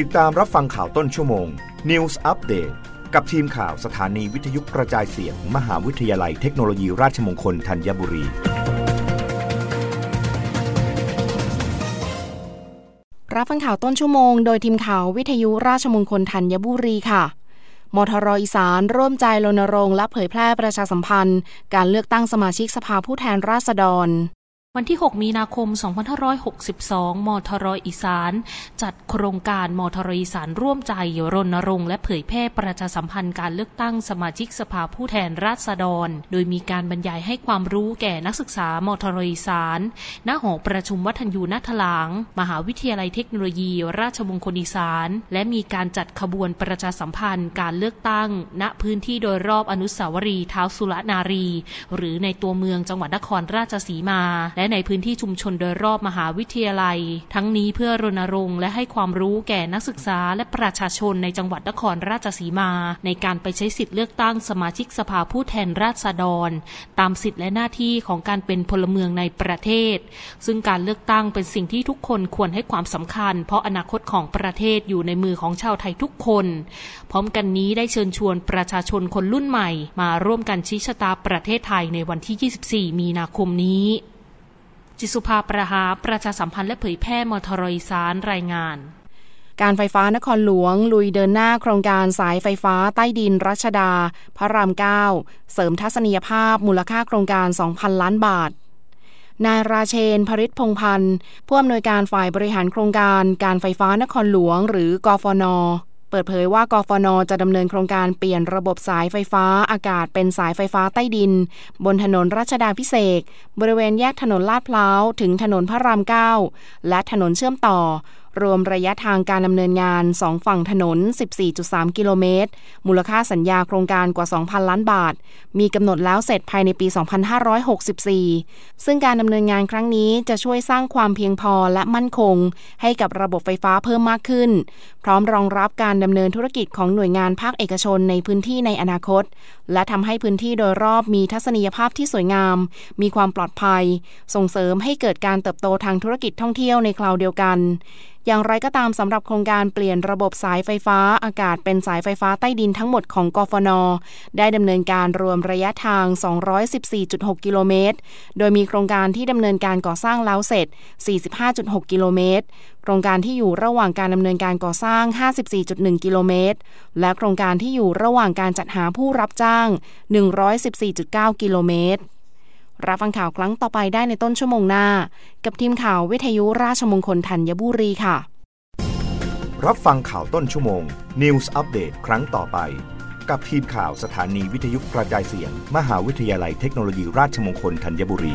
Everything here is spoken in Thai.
ติดตามรับฟังข่าวต้นชั่วโมง News Update กับทีมข่าวสถานีวิทยุกระจายเสียง มหาวิทยาลัยเทคโนโลยีราชมงคลธัญบุรี รับฟังข่าวต้นชั่วโมง โดยทีมข่าววิทยุราชมงคลธัญบุรีค่ะ มทรอีสานร่วมใจรณรงค์และเผยแพร่ประชาสัมพันธ์ การเลือกตั้งสมาชิกสภาผู้แทนราษฎร วันที่ 6 มีนาคม 2562 มทรอีสาน จัดโครงการมทรอีสานร่วมใจรณรงค์และเผยแพร่ประชาสัมพันธ์การเลือกตั้งสมาชิกสภาผู้แทนราษฎร โดยมีการบรรยายให้ความรู้แก่นักศึกษามทรอีสานณหอประชุมวัฒนยูนาทลาง มหาวิทยาลัยเทคโนโลยี ราชมงคลอีสาน และมีการจัดขบวนประชาสัมพันธ์การเลือกตั้ง ณพื้นที่โดยรอบอนุสาวรีย์เท้าสุรนารี หรือในตัวเมืองจังหวัดนครราชสีมาและในพื้นที่ชุมชนโดยรอบมหาวิทยาลัย ทั้งนี้เพื่อรณรงค์และให้ความรู้แก่นักศึกษาและประชาชนในจังหวัดนครราชสีมา ในการไปใช้สิทธิเลือกตั้งสมาชิกสภาผู้แทนราษฎร ตามสิทธิและหน้าที่ของการเป็นพลเมืองในประเทศ ซึ่งการเลือกตั้งเป็นสิ่งที่ทุกคนควรให้ความสำคัญ เพราะอนาคตของประเทศอยู่ในมือของชาวไทยทุกคน พร้อมกันนี้ได้เชิญชวนประชาชนคนรุ่นใหม่ มาร่วมกันชี้ชะตาประเทศไทยในวันที่ 24 มีนาคมนี้ จิสุภาประหาประชาสัมพันธ์และเผยแพร่มทรอีสานรายงาน การไฟฟ้านครหลวง ลุยเดินหน้าโครงการสายไฟฟ้าใต้ดินรัชดา พระราม 9 เสริมทัศนียภาพมูลค่าโครงการ 2,000 ล้านบาทนายราเชนภริษพงพันธ์ ผู้อำนวยการฝ่ายบริหารโครงการการไฟฟ้านครหลวง หรือกฟน เปิดเผยว่ากฟนจะดำเนินโครงการเปลี่ยนระบบสายไฟฟ้าอากาศเป็นสายไฟฟ้าใต้ดิน บนถนนรัชดาพิเศษบริเวณแยกถนนลาดพร้าวถึงถนนพระราม 9 และถนนเชื่อมต่อ รวมระยะทางการดำเนินงาน 2 ฝั่งถนน 14.3 กิโลเมตร มูลค่าสัญญาโครงการกว่า 2,000 ล้านบาท มีกำหนดแล้วเสร็จภายในปี 2564 ซึ่งการดำเนินงานครั้งนี้จะช่วยสร้างความเพียงพอและมั่นคง ให้กับระบบไฟฟ้าเพิ่มมากขึ้น พร้อมรองรับการดำเนินธุรกิจของหน่วยงานภาคเอกชนในพื้นที่ในอนาคต และทำให้พื้นที่โดยรอบมีทัศนียภาพที่สวยงาม มีความปลอดภัย ส่งเสริมให้เกิดการเติบโตทางธุรกิจท่องเที่ยวในคราวเดียวกันอย่างไรก็ตามสำหรับโครงการเปลี่ยนระบบสายไฟฟ้าอากาศเป็นสายไฟฟ้าใต้ดินทั้งหมดของกฟน ได้ดำเนินการรวมระยะทาง 214.6 กิโลเมตร โดยมีโครงการที่ดำเนินการก่อสร้างแล้วเสร็จ 45.6 กิโลเมตร โครงการที่อยู่ระหว่างการดำเนินการก่อสร้าง 54.1 กิโลเมตร และโครงการที่อยู่ระหว่างการจัดหาผู้รับจ้าง 114.9 กิโลเมตร รับฟังข่าวครั้งต่อไปได้ในต้นชั่วโมงหน้า กับทีมข่าววิทยุราชมงคลธัญบุรีค่ะ รับฟังข่าวต้นชั่วโมง News อัปเดตครั้งต่อไป กับทีมข่าวสถานีวิทยุกระจายเสียง มหาวิทยาลัยเทคโนโลยีราชมงคลธัญบุรี